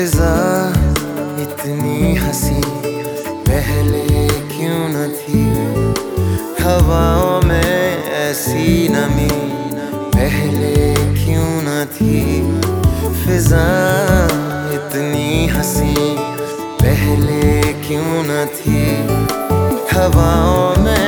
फिजा इतनी हँसी, पहले क्यों न थी? हवाओं में ऐसी नमी, पहले क्यों न थी? फिजा इतनी हँसी, पहले क्यों न थी? हवाओं में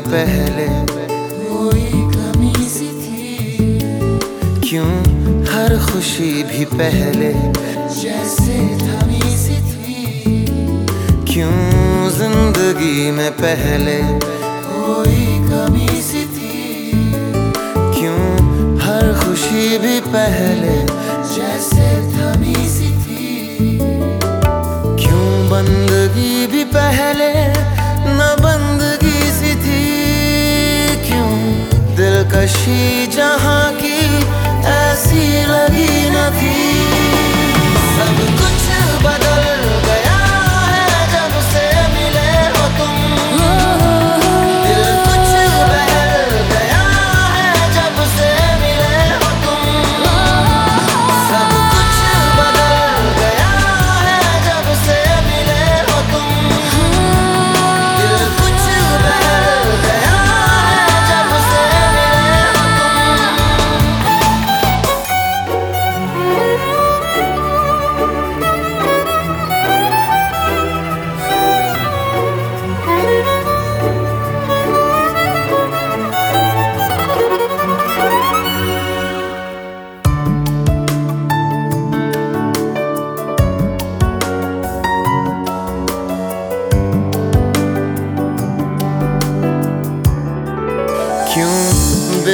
पहले। कोई कमी सी थी। क्यों हर खुशी भी पहले? जैसे थमी सी थी। क्यों ज़िंदगी में पहले? कोई कमी सी थी। क्यों हर खुशी भी पहले? जैसे थमी सी थी। क्यों बंदगी भी पहले? दिलकशी जहाँ की ऐसी लगी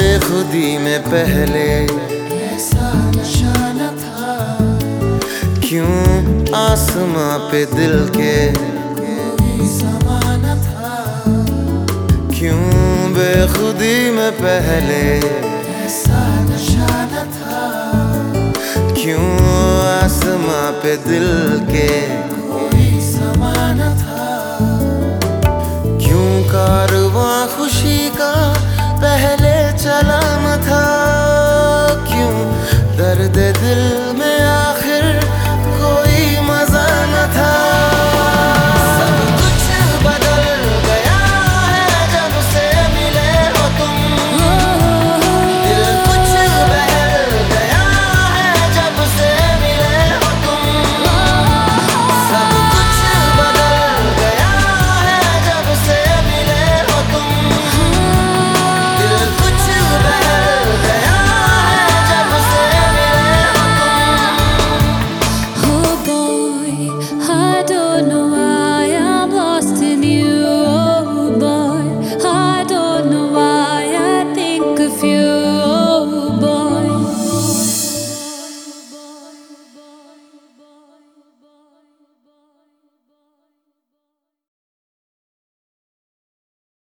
बेखुदी में पहले। ऐसा था। क्यों आसमां पे दिल के? समान था? क्यों बेखुदी में पहले? ऐसा था। क्यों आसमां पे दिल के? समान था। क्यों कारवां खुशी का पहले? चला मथा क्यों? दर्द दिल